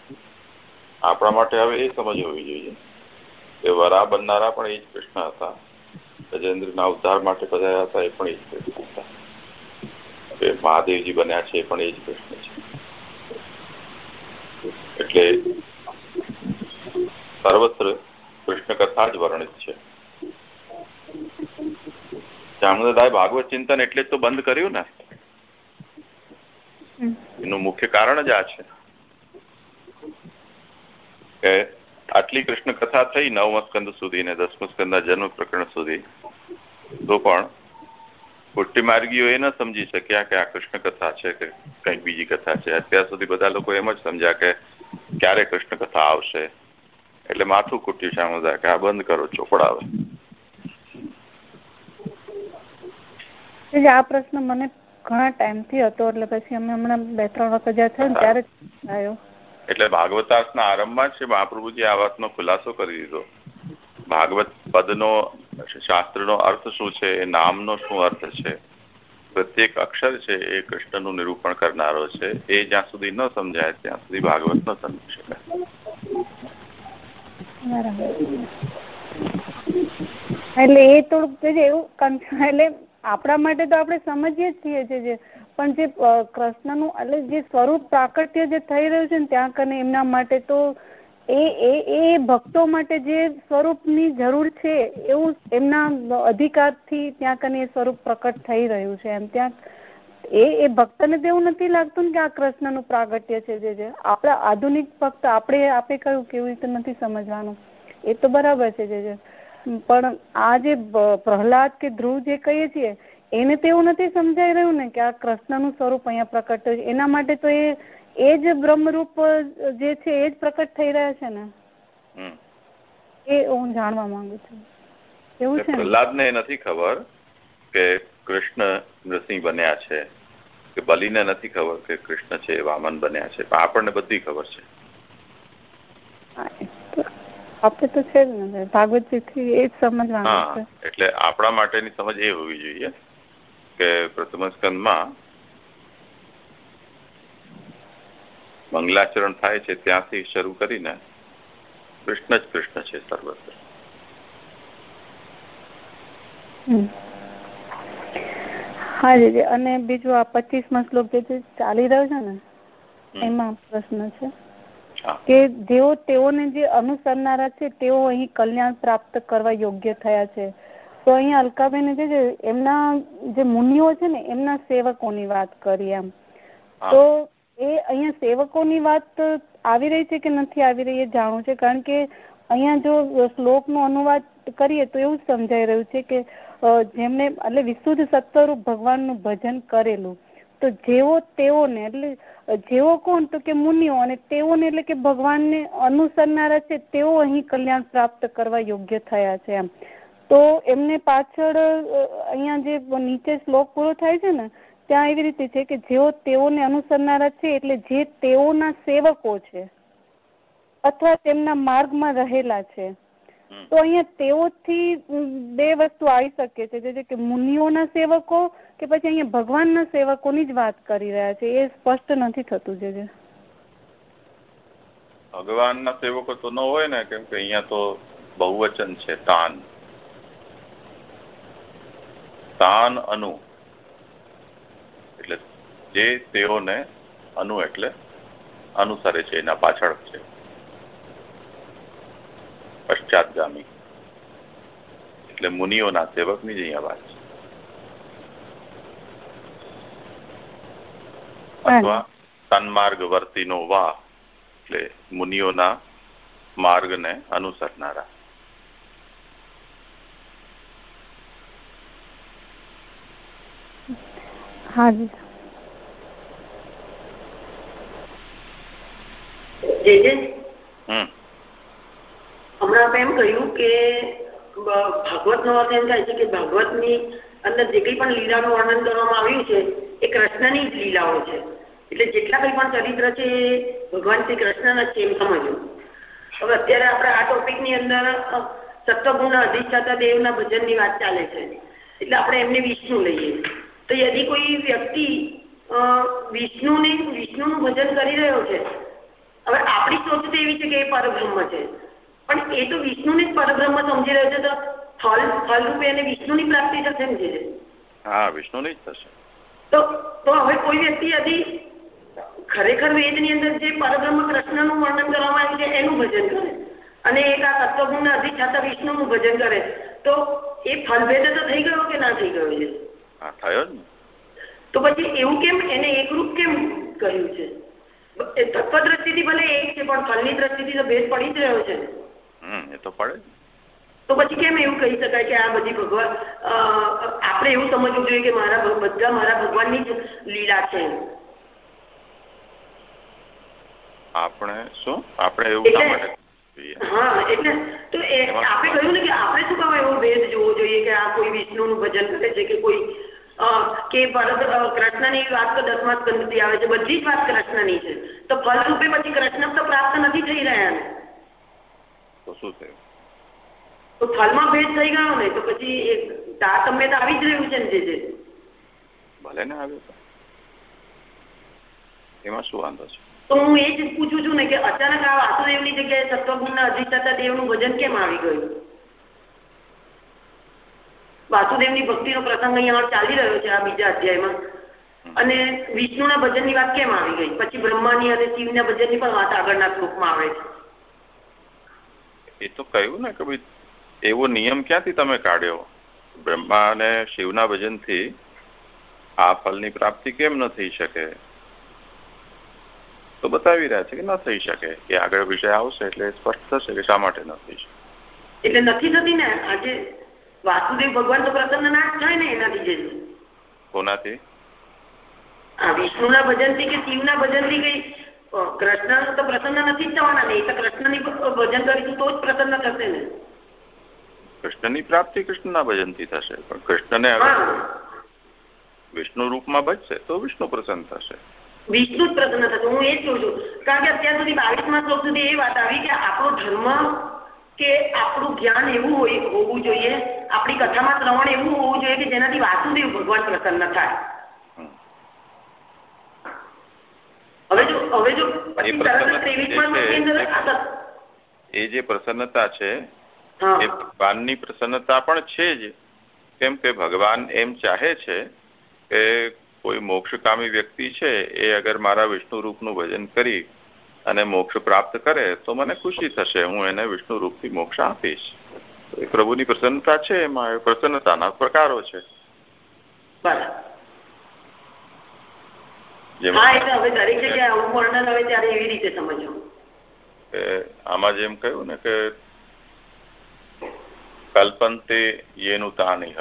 આપણા માટે હવે એ સમજ હોવી જોઈએ કે વરા બનનારા પણ એ જ કૃષ્ણ હતા. ગજેન્દ્રના ઉદ્ધાર માટે પધાર્યા હતા એ પણ એ જ કૃષ્ણ હતા. કે મહાદેવજી બન્યા છે એ પણ એ જ કૃષ્ણ છે. એટલે સર્વત્ર કૃષ્ણ કથા જ વર્ણિત છે. જામનદાય ભાગવત ચિંતન એટલે તો બંધ કર્યું ને? એનું મુખ્ય કારણ જ આ છે. કે આટલી કૃષ્ણ કથા થઈ નવમ સ્કંદ સુધી ને દસમ સ્કંદના જન્મ પ્રકરણ સુધી તો પણ પુષ્ટિ માર્ગીઓ એ ન સમજી શક્યા કે આ કૃષ્ણ કથા છે કે કંઈક બીજી કથા છે. અત્યાર સુધી બધા લોકો એમ જ સમજ્યા કે ક્યારે કૃષ્ણ કથા આવશે. એટલે માથું કૂટ્યું છે આમ કે આ બંધ કરો ચોપડાવે. આ પ્રશ્ન મને ઘણા ટાઈમથી હતો એટલે પછી અમે હમણાં બે ત્રણ વખત જ્યાં થયો ત્યારે આવ્યો. એટલે ભાગવતાસના આરંભમાં છે મહાપ્રભુજી આ વાતનો ખુલાસો કરી દીધો. ભાગવત પદનો શાસ્ત્રનો અર્થ શું છે એ નામનો શું અર્થ છે? પ્રત્યેક અક્ષર છે એ કૃષ્ણનું નિરૂપણ કરનારો છે. એ જ્યાં સુધી ન સમજાય ત્યાં સુધી ભાગવત ન સમજી શકાય. એટલે એ થોડુંક એવું એટલે આપણા માટે તો આપણે સમજીએ જ છીએ જે પણ જે કૃષ્ણનું એટલે જે સ્વરૂપ પ્રાકટ્ય જે થઈ રહ્યું છે ને ત્યાં કને એમના માટે તો એ એ એ ભક્તો માટે જે સ્વરૂપની જરૂર છે એવું એમના અધિકારથી ત્યાં કને એ સ્વરૂપ પ્રકટ થઈ રહ્યું છે. એમ ત્યાં એ એ ભક્તને તો એવું નથી લાગતું ને કે આ કૃષ્ણનું પ્રાગટ્ય છે જે છે આપણા આધુનિક ભક્ત આપણે આપે કહ્યું કેવી રીતે નથી સમજવાનું? એ તો બરાબર છે જે પણ આ જે પ્રહલાદ કે ધ્રુવ જે કહીએ છીએ એને તો એવું નથી સમજાઈ રહ્યું ને કે આ કૃષ્ણનું સ્વરૂપ અહીંયા પ્રકટ થયું એના માટે તો એ એ જ બ્રહ્મરૂપ જે છે એ જ પ્રકટ થઈ રહ્યા છે ને? એ હું જાણવા માંગુ છું. એવું છે પ્રહલાદને નથી ખબર કે કૃષ્ણ નૃસિંહ બન્યા છે. કે બલીને નથી ખબર કે કૃષ્ણ છે વામન બન્યા છે. પણ આપણને બધી ખબર છે. આપણે તો છે જ ને. ભાગવતજી થી એ જ સમજવાનું છે. એટલે આપણા માટેની સમજ એ હોવી જોઈએ કે પ્રથમ સ્કંદમાં મંગલાચરણ થાય છે ત્યાંથી શરૂ કરીને કૃષ્ણ જ કૃષ્ણ છે સર્વત્ર. હા દીદી અને બીજું આ પચીસમાં શ્લોક જે ચાલી રહ્યો છે ને એમાં પ્રશ્ન છે કે જેઓ તેઓને જે અનુસરનારા છે તેઓ અહીં કલ્યાણ પ્રાપ્ત કરવા યોગ્ય થયા છે. તો અહીં અલકાબેન જે એમના જે મુનિઓ છે ને એમના સેવકોની વાત કરી એમ. તો એ અહીંયા સેવકોની વાત આવી રહી છે કે નથી આવી રહી એ જાણવું છે? કારણ કે અહીંયા જો શ્લોકનો અનુવાદ કરીએ તો એવું સમજાઈ રહ્યું છે કે જેમને, એટલે વિશુદ્ધ સત્વરૂપ ભગવાનનું ભજન કરેલું. તો જેવો તેઓને, એટલે જેવો કોણ? તો કે મુનિઓ, અને તેઓને એટલે કે ભગવાનને અનુસરનારા છે, તેઓ અહીં કલ્યાણ પ્રાપ્ત કરવા યોગ્ય થયા છે એમ. તો એમને પાછળ અહીંયા જે નીચે શ્લોક પૂરો થાય છે ને, ત્યાં એવી રીતે છે કે જેઓ તેઓને અનુસરનારા છે, એટલે જે તેઓના સેવકો છે, અથવા તેમના માર્ગમાં રહેલા છે તો અહીંયા તેઓથી બે વસ્તુ આવી શકે છે. જે કે મુનિઓના સેવકો કે પછી અહીંયા ભગવાનના સેવકોની જ વાત કરી રહ્યા છે. એ સ્પષ્ટ નથી થતું જે. ભગવાનના સેવકો તો ન હોય ને કેમ કે અહીંયા તો બહુવચન છે તાન. તાન અનુ. એટલે જે તેઓને અનુ એટલે અનુસરે છે એના પાછળ છે. પશ્ચાતગામી એટલે મુનિઓના સેવકની જ અહીંયા વાત છે. અથવા સન્માર્ગ વર્તીનો વા એટલે મુનિઓના માર્ગને અનુસરનારા. હાજી જે જે હમ. હમણાં આપણે એમ કહ્યું કે ભાગવત નો અર્થ એમ થાય છે કે ભાગવતની અંદર જે કઈ પણ લીલાનું વર્ણન કરવામાં આવ્યું છે, એ કૃષ્ણની જ લીલાઓ છે. એટલે જેટલા કઈ પણ ચરિત્ર છે, એ ભગવાન શ્રી કૃષ્ણના છે એમ સમજવું. હવે અત્યારે આપણે આ ટોપિકની અંદર સત્વગુણ અધિષ્ઠાતા દેવના ભજનની વાત ચાલે છે. એટલે આપણે એમને વિષ્ણુ લઈએ. તો યદી કોઈ વ્યક્તિ વિષ્ણુને, વિષ્ણુનું ભજન કરી રહ્યો છે, હવે આપણી સોચ તો એવી છે કે એ પરબ્રહ્મ છે. પણ એ તો વિષ્ણુને જ પરબ્રહ્મ સમજી રહ્યો છે તો ફળ ફળ રૂપે એને વિષ્ણુની પ્રાપ્તિ થશે એમ છે. હા વિષ્ણુની જ થશે. તો તો હવે કોઈ વ્યક્તિ હજી ખરેખર વેદની અંદર જે પરબ્રહ્મ કૃષ્ણનું વર્ણન કરવામાં આવ્યું છે એનું ભજન કરે. અને એક આ તત્વગુણના થતા વિષ્ણુનું ભજન કરે. તો એ ફલભેદ તો થઈ ગયો કે ના થઈ ગયો છે? હા થયો ને. તો પછી એવું કેમ એને એકરૂપ કેમ કહ્યું છે? તત્વ દ્રષ્ટિથી ભલે એક છે પણ ફલની દ્રષ્ટિથી તો ભેદ પડી જ રહ્યો છે. એ તો પડે તો પછી કેમ એવું કહી શકાય કે આ બધી ભગવાન આપણે એવું સમજવું જોઈએ કે મારા બધા મારા ભગવાનની જ લીલા છે. આપણે શું? આપણે એવું શા માટે હા એટલે તો આપણે કહ્યું ને કે આપણે શું કામ એવો ભેદ જોવો જોઈએ કે આ કોઈ વિષ્ણુનું ભજન કરે છે કે કોઈ કે કૃષ્ણની વાત તો દસમા સ્કંદથી આવે છે બધી જ વાત કૃષ્ણની છે. તો ફલરૂપે પછી કૃષ્ણ તો પ્રાપ્ત નથી થઈ રહ્યા ને. તો શું થયું? તો થલમાં ભેદ થઈ ગયો ને તો પછી તારતમ્ય તો આવી જ રહ્યું છે ને જે ભલે ને આવ્યું એમાં શું વાંધો છે? તો હું એ જ પૂછું છું ને કે અચાનક આ વાસુદેવની જગ્યાએ સત્વગુણના અધિષ્ઠાતા દેવનું ભજન કેમ આવી ગયું? વાસુદેવની ભક્તિનો પ્રસંગ અહીંયા ચાલી રહ્યો છે આ બીજા અધ્યાયમાં. અને વિષ્ણુના ભજનની વાત કેમ આવી ગઈ? પછી બ્રહ્માની અને શિવના ભજનની પણ વાત આગળના શ્લોકમાં આવે છે. એ તો કહ્યું ને કે ભાઈ એવો નિયમ ક્યાંથી તમે કાઢ્યો? બ્રહ્મા અને શિવના ભજનથી આ ફલની પ્રાપ્તિ કેમ ન થઈ શકે? તો બતાવી રહ્યા છે કે ન થઈ શકે. કે આગળ વિષય આવશે એટલે સ્પષ્ટ થશે કે શા માટે ન થઈ શકે. એટલે નથી થતી ને? આજે વાસુદેવ ભગવાન તો પ્રસન્ન ના થાય ને એનાથી જે કોનાથી? આ વિષ્ણુના ભજનથી કે શિવના ભજનથી કઈ કૃષ્ણ તો પ્રસન્ન નથી થવાના ને એ તો કૃષ્ણની ભજન કરીશું તો જ પ્રસન્ન થશે ને. કૃષ્ણની પ્રાપ્તિ કૃષ્ણના ભજનથી થશે પણ કૃષ્ણને વિષ્ણુ રૂપમાં ભજશે તો વિષ્ણુ પ્રસન્ન થશે. વિષ્ણુ જ પ્રસન્ન થશે હું એ જ કહું છું. કારણ કે અત્યાર સુધી બાવીસમાં શ્લોક સુધી એ વાત આવી કે આપણો ધર્મ કે આપણું જ્ઞાન એવું હોય હોવું જોઈએ. આપણી કથામાં શ્રવણ એવું હોવું જોઈએ કે જેનાથી વાસુદેવ ભગવાન પ્રસન્ન થાય. હવે જો હવે જો એ જે પ્રસન્નતા છે એ ભગવાનની પ્રસન્નતા પણ છે જ. કેમ કે ભગવાન એમ ચાહે છે કે કોઈ મોક્ષકામી વ્યક્તિ છે એ અગર મારા વિષ્ણુ રૂપનું ભજન કરી અને મોક્ષ પ્રાપ્ત કરે તો મને ખુશી થશે. હું એને વિષ્ણુ રૂપથી મોક્ષ આપીશ. એ પ્રભુની પ્રસન્નતા છે એમાં પ્રસન્નતાના પ્રકારો છે. આમાં જેમ કહ્યું ને કે કલ્પંતે યેનું તાનિહ.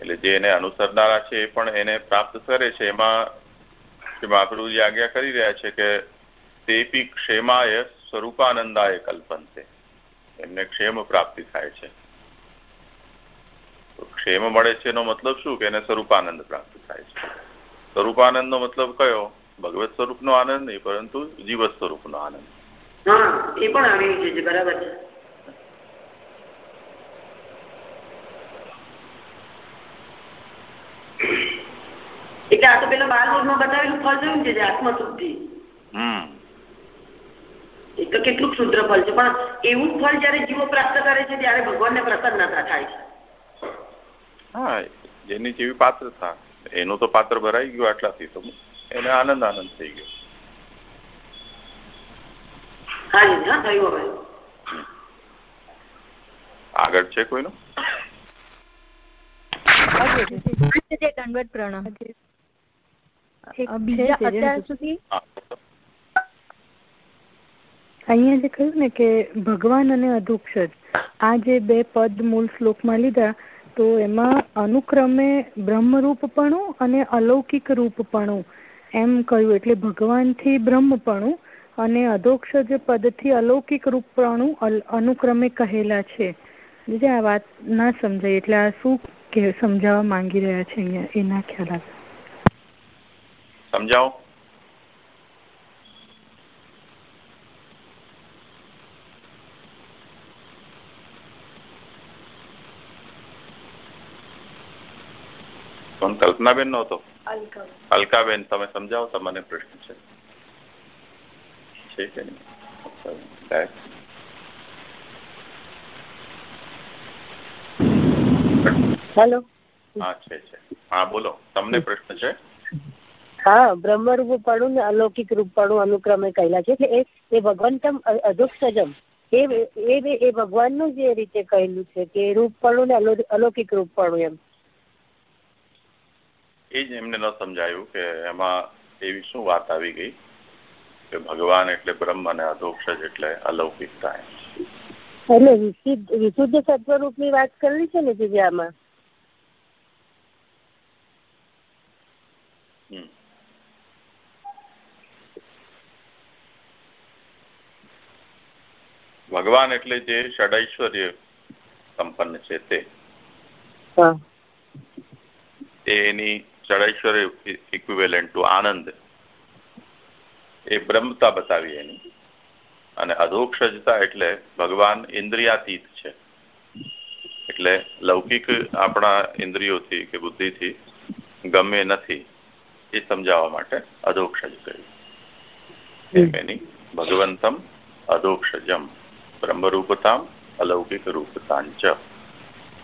એટલે જે એને અનુસરનારા છે એ પણ એને પ્રાપ્ત કરે છે. એમાં શ્રી મહાપ્રભુજી આજ્ઞા કરી રહ્યા છે કે તેપી ક્ષેમાય સ્વરૂપાનંદાય કલ્પનતે એમને ક્ષેમ પ્રાપ્તિ થાય છે. ક્ષેમ મળે છે એનો મતલબ શું? કે એને સ્વરૂપાનંદ પ્રાપ્ત થાય છે. સ્વરૂપાનંદ નો મતલબ કયો? ભગવત સ્વરૂપ નો આનંદ નહીં પરંતુ જીવ સ્વરૂપ નો આનંદ એ પણ આવી છે બરાબર છે. એટલે આ તો પેલા બાર બતાવેલું ફળ જોયું છે આત્મશુદ્ધિ? એ તો કેટલું ક્ષુદ્ર ફળ છે પણ એવું ફળ જયારે જીવો પ્રાપ્ત કરે છે ત્યારે ભગવાનને પ્રસન્નતા થાય છે. હા જેની જેવી પાત્રતા. એનું તો પાત્ર ભરાઈ ગયું આટલાથી તો એને આનંદ આનંદ થઈ ગયો. આગળ છે કોઈનું? બીજા સુધી? અહીંયા જે કહ્યું ને કે ભગવાન અને અધુક્ષર આ જે બે પદ મૂળ શ્લોકમાં લીધા તો એમાં અનુક્રમે બ્રહ્મરૂપપણું અને અલૌકિક રૂપપણું એમ કહ્યું. એટલે ભગવાનથી બ્રહ્મપણું અને અધોક્ષજ પદથી અલૌકિક રૂપપણું અનુક્રમે કહેલા છે. જે આ વાત ના સમજાય, એટલે આ શું કે, સમજાવવા માંગી રહ્યા છે અહીંયા? એના ખ્યાલ સમજાવો. કલ્પનાબેન નો હતો? અલકાબેન. તમે સમજાવો તમને પ્રશ્ન છે. છે કે નહીં? હેલો. હા છે છે. હા બોલો. તમને પ્રશ્ન છે? હા બ્રહ્મરૂપ પડું ને અલૌકિક રૂપ પડું અનુક્રમે કહેલા છે. એટલે એ ભગવંતમ અધોક્ષજમ એ એ ભગવાનનું જે રીતે કહેલું છે કે રૂપ પડું ને અલૌકિક રૂપ પડું એમ. એ જ એમને ન સમજાયું કે એમાં એવી શું વાત આવી ગઈ કે ભગવાન એટલે બ્રહ્મ અને અધોક્ષજ એટલે અલૌકિકતા એટલે વિશુદ્ધ સત્વરૂપની વાત કરવી છે ને જગ્યામાં ભગવાન એટલે જે ષડૈશ્વર્ય સંપન્ન છે તે એની ષડૈશ્વર્ય ઇક્વિવેલન્ટ ટુ આનંદ. એ બ્રહ્મતા બતાવી એની. અને અધોક્ષજતા એટલે ભગવાન ઇન્દ્રિયાતીત છે. એટલે લૌકિક આપણા ઇન્દ્રિયોથી કે બુદ્ધિથી ગમે નથી એ સમજાવવા માટે અધોક્ષજ કહ્યું. એની ભગવંતમ અધોક્ષજમ બ્રહ્મરૂપતામ અલૌકિક રૂપતાંચ.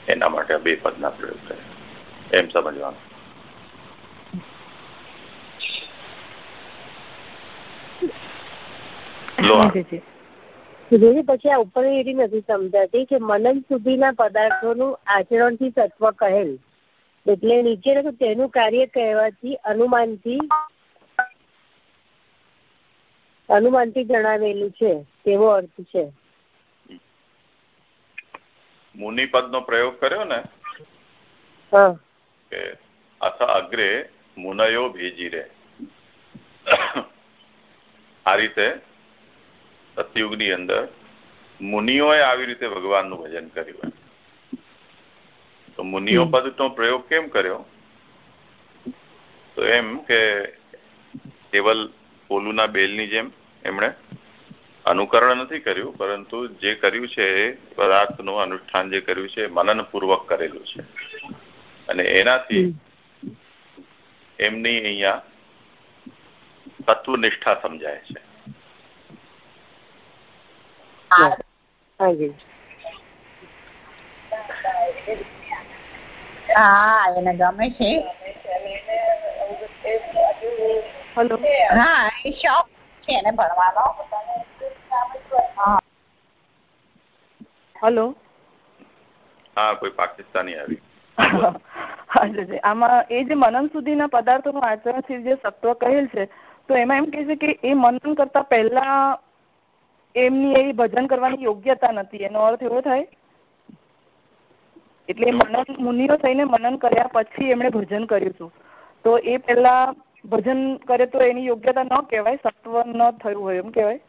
એના માટે બે પદના પ્રયોગ કર્યા. એમ સમજવાનું. પછી આ ઉપર એવી નથી સમજાતી કે મનન સુધીના પદાર્થોનું આચરણથી તત્વ કહેલ. એટલે નીચે તેનું કાર્ય કહેવાથી અનુમાનથી અનુમાનથી જણાવેલું છે. તેવો અર્થ છે. મુનિપદ નો પ્રયોગ કર્યો ને અથ અગ્રે મુનયો ભેજી રે આ રીતે સતયુગની અંદર મુનિઓએ આવી રીતે ભગવાનનું ભજન કર્યું તો મુનિઓ પદ નો પ્રયોગ કેમ કર્યો? તો એમ કે કેવલ પોલુના બેલની જેમ એમણે અનુકરણ નથી કર્યું પરંતુ જે કર્યું છે એ પદાર્થનું અનુષ્ઠાન જે કર્યું છે મનનપૂર્વક કરેલું છે. અને એનાથી એમની અહીંયા તત્વનિષ્ઠા સમજાય છે હા એને ગમે છે હલો હા એ શોખ છે એને ભણવાનો હલો હા કોઈ પાકિસ્તાની આવી આમાં એ જે મનન સુધીના પદાર્થોનું આચરણશીલ જે સત્વ કહેલ છે તો એમાં એમ કે છે કે એ મનન કરતા પહેલા એમની એ ભજન કરવાની યોગ્યતા નથી. એનો અર્થ એવો થાય એટલે મનન મુનિઓ થઈને મનન કર્યા પછી એમણે ભજન કર્યું હતું. તો એ પહેલા ભજન કરે તો એની યોગ્યતા ન કહેવાય, સત્વ ન થયું હોય એમ કહેવાય.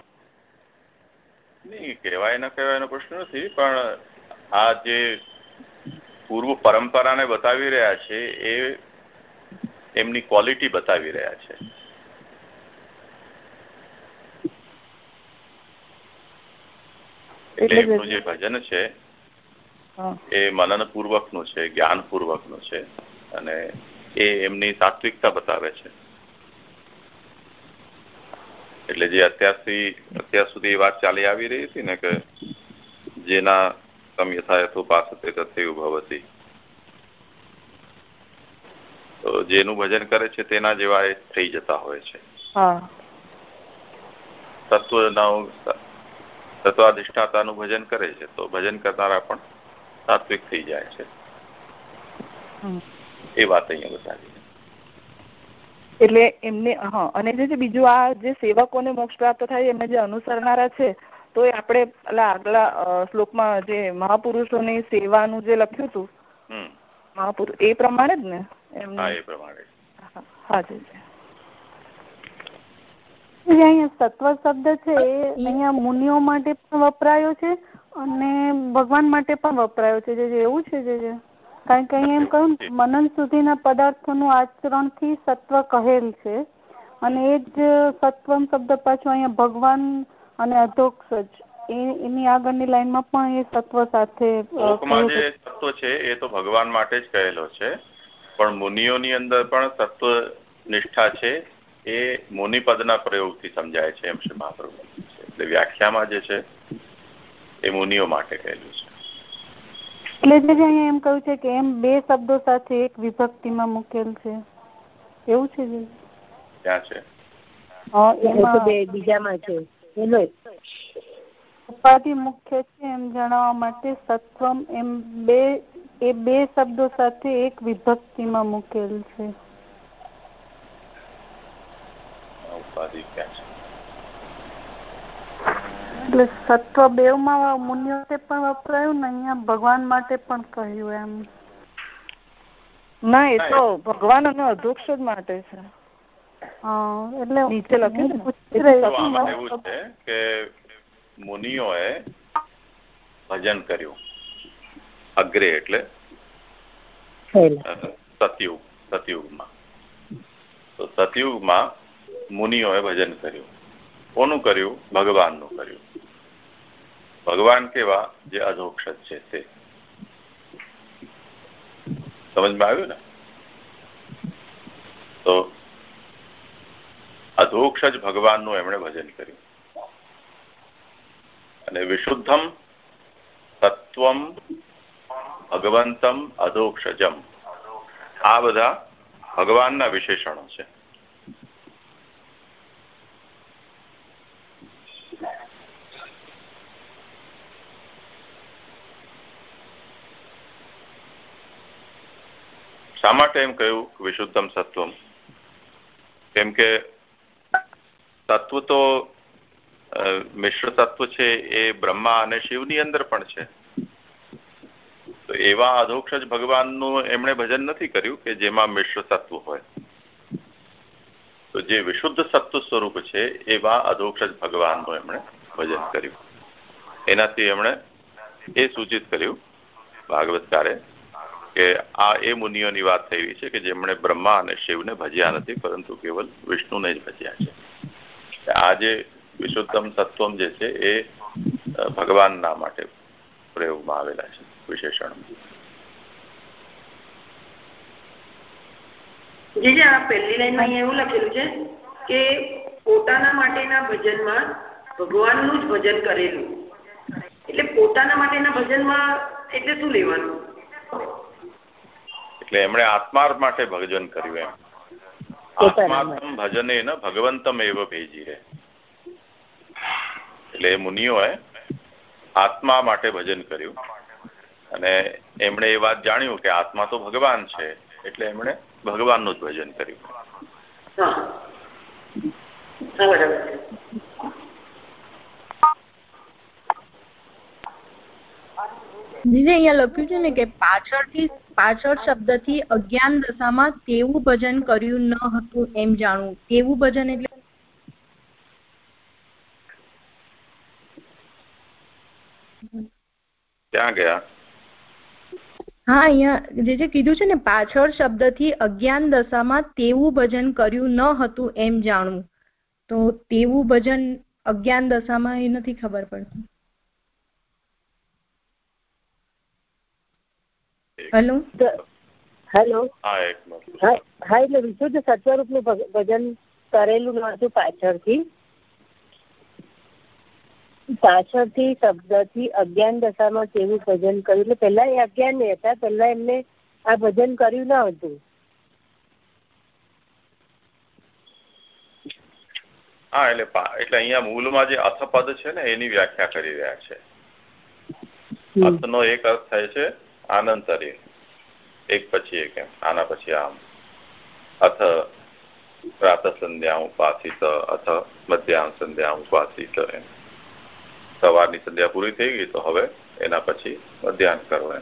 નહીં, કહેવાય ન કહેવાયનો પ્રશ્ન નથી, પણ આ જે પૂર્વ પરંપરાને બતાવી રહ્યા છે, એ એમની ક્વોલિટી બતાવી રહ્યા છે. એમનું જે ભજન છે એ મનન પૂર્વકનું છે જ્ઞાન પૂર્વકનું છે અને એ એમની સાત્વિકતા બતાવે છે. એટલે જે અત્યારથી અત્યાર સુધી વાત ચાલી આવી રહી હતી ને કે જેના તમ યથાયથો પાસતે તથેવ ભવતી તો જેનું ભજન કરે છે તેના જેવા એ થઈ જતા હોય છે. તત્વના તત્વાધિષ્ઠાતાનું ભજન કરે છે તો ભજન કરનારા પણ સાત્વિક થઈ જાય છે. એ વાત અહીંયા બતાવી એટલે એમને હા અને જે બીજું આ જે સેવકોને મોક્ષ પ્રાપ્ત થાય એમને જે અનુસરનારા છે તો એ આપણે આગલા શ્લોકમાં જે મહાપુરુષોની સેવાનું જે લખ્યું હતું મહાપુરુષ એ પ્રમાણે જ ને? એમ એ પ્રમાણે. હા જી અહીંયા સત્વ શબ્દ છે એ અહીંયા મુનિઓ માટે પણ વપરાયો છે અને ભગવાન માટે પણ વપરાયો છે. જે એવું છે જે કારણ કે અહીંયા એમ કહ્યું મનન સુધીના પદાર્થોનું આચરણથી સત્વ કહેલ છે. અને એ જ સત્વમ શબ્દ પાછો અહીંયા ભગવાન અને અધોક્ષજ એની આગળની લાઈનમાં પણ એ સત્વ સાથે જે સત્વ છે એ તો ભગવાન માટે જ કહેલો છે. પણ મુનિઓની અંદર પણ સત્વ નિષ્ઠા છે. એ મુનિપદના પ્રયોગથી સમજાય છે એમ શ્રી મહાપ્રભુ એટલે વ્યાખ્યામાં જે છે એ મુનિઓ માટે કહેલું છે. એટલે જે અહીંયા એમ કહ્યું છે કે એમ બે શબ્દો સાથે એક વિભક્તિમાં મૂકેલ છે. એવું છે ક્યાં છે? બીજામાં છે. ઉપાધિ મુખ્ય છે એમ જણાવવા માટે સત્વમ એમ બે એ બે શબ્દો સાથે એક વિભક્તિમાં મૂકેલ છે. એટલે સત્વ બે માં મુનિઓ પણ વપરાયું ને અહીંયા ભગવાન માટે પણ કહ્યું એમ? ના એ તો ભગવાન અને અધોક્ષ જ માટે છે. એટલે નીચે લખ્યું એવું છે કે મુનિઓએ ભજન કર્યું. અગ્રે એટલે સતયુગ સતયુગમાં. તો સતયુગમાં મુનિઓએ ભજન કર્યું. કોનું કર્યું? ભગવાનનું કર્યું. ભગવાન કેવા? જે અધોક્ષજ છે તે. સમજમાં આવ્યું ને? તો અધોક્ષજ ભગવાનનું એમણે ભજન કર્યું. અને વિશુદ્ધમ તત્વમ ભગવંતમ અધોક્ષજમ. આ બધા ભગવાનના વિશેષણો છે. શા એમ કહ્યું વિશુદ્ધમ સત્વમ. કેમ કે તત્વ તો મિશ્ર તત્વ છે, એ બ્રહ્મા અને શિવની અંદર પણ છે. તો એવા અધોક્ષજ ભગવાનનું એમણે ભજન નથી કર્યું કે જેમાં મિશ્ર તત્વ હોય. તો જે વિશુદ્ધ સત્વ સ્વરૂપ છે, એવા અધોક્ષજ ભગવાનનું એમણે ભજન કર્યું. એનાથી એમણે એ સૂચિત કર્યું, ભાગવતકારે કે આ એ મુનિઓની વાત થઈ છે કે જેમણે બ્રહ્મા અને શિવને ભજ્યા નથી, પરંતુ કેવલ વિષ્ણુને જ ભજ્યા છે. આ જે સત્વમ જે છે એ ભગવાનના માટે પ્રયોગમાં આવેલા છે વિશેષણ પહેલી લાઈનમાં એવું લખેલું છે કે પોતાના માટેના ભજનમાં ભગવાનનું જ ભજન કરેલું. એટલે પોતાના માટેના ભજનમાં એટલે શું લેવાનું? એટલે એમણે આત્મા માટે ભજન કર્યું એમ. આત્માત્મ ભજને ન ભગવંતમ એવ ભેજી રહે એટલે એ મુનિઓએ આત્મા માટે ભજન કર્યું. અને એમણે એ વાત જાણ્યું કે આત્મા તો ભગવાન છે એટલે એમણે ભગવાનનું જ ભજન કર્યું. દીદી અહીંયા લખ્યું છે ને કે પાછળથી પાછળ શબ્દથી અજ્ઞાન દશામાં તેવું ભજન કર્યું ન હતું એમ જાણવું. તેવું ભજન એટલે? ક્યાં ગયા? હા અહીંયા જે જે કીધું છે ને પાછળ શબ્દથી અજ્ઞાન દશામાં તેવું ભજન કર્યું ન હતું એમ જાણવું. તો તેવું ભજન અજ્ઞાન દશામાં એ નથી ખબર પડતી. હેલો હેલો હા એક હા એટલે વિશુદ્ધ સત્વરૂપનું ભજન કરેલું નહોતું પાછળથી? પાછળથી શબ્દથી અજ્ઞાન દશામાં કેવું ભજન કર્યું? એટલે પહેલા એ અજ્ઞાન હતા પહેલા એમને આ ભજન કર્યું ન હતું. હા એટલે એટલે અહીંયા મૂળમાં જે અથપદ છે ને એની વ્યાખ્યા કરી રહ્યા છે. અર્થનો એક અર્થ થાય છે આનંતરી એક પછી એક એમ, આના પછી આમ. અથ પ્રાત સંધ્યા ઉપાસિત, અથ મધ્યાહન સંધ્યા ઉપાસિત એમ. સવારની સંધ્યા પૂરી થઈ ગઈ તો હવે એના પછી મધ્યાહન કરો એમ.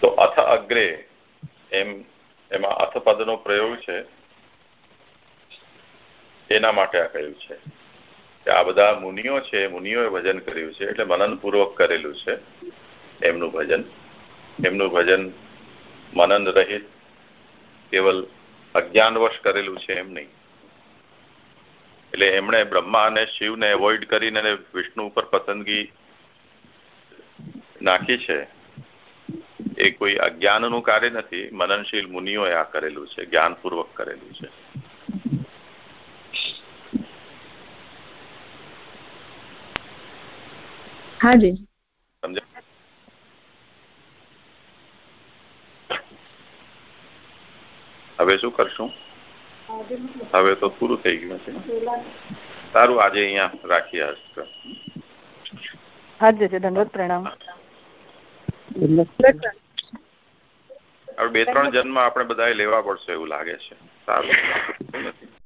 તો અથ અગ્રે એમ, એમાં અથ પદનો પ્રયોગ છે. એના માટે આ કહ્યું છે કે આ બધા મુનિઓ છે, મુનિઓએ ભજન કર્યું છે, એટલે મનનપૂર્વક કરેલું છે. એમનું ભજન. એમનું ભજન મનન રહિત કેવલ અજ્ઞાનવશ કરેલું છે એમ નહીં. એટલે એમણે બ્રહ્મા અને શિવને એવોઇડ કરીને વિષ્ણુ ઉપર પસંદગી નાખી છે. એ કોઈ અજ્ઞાનનું કાર્ય નથી. મનનશીલ મુનિઓએ આ કરેલું છે. જ્ઞાનપૂર્વક કરેલું છે. હાજી સમજ્યા? હવે શું કરશું? હવે તો પૂરું થઈ ગયું છે સારું આજે અહીંયા રાખીએ હાજર છે ધનવત પ્રણામ. હવે બે ત્રણ જન્મ આપણે બધા લેવા પડશે એવું લાગે છે. સારું. નથી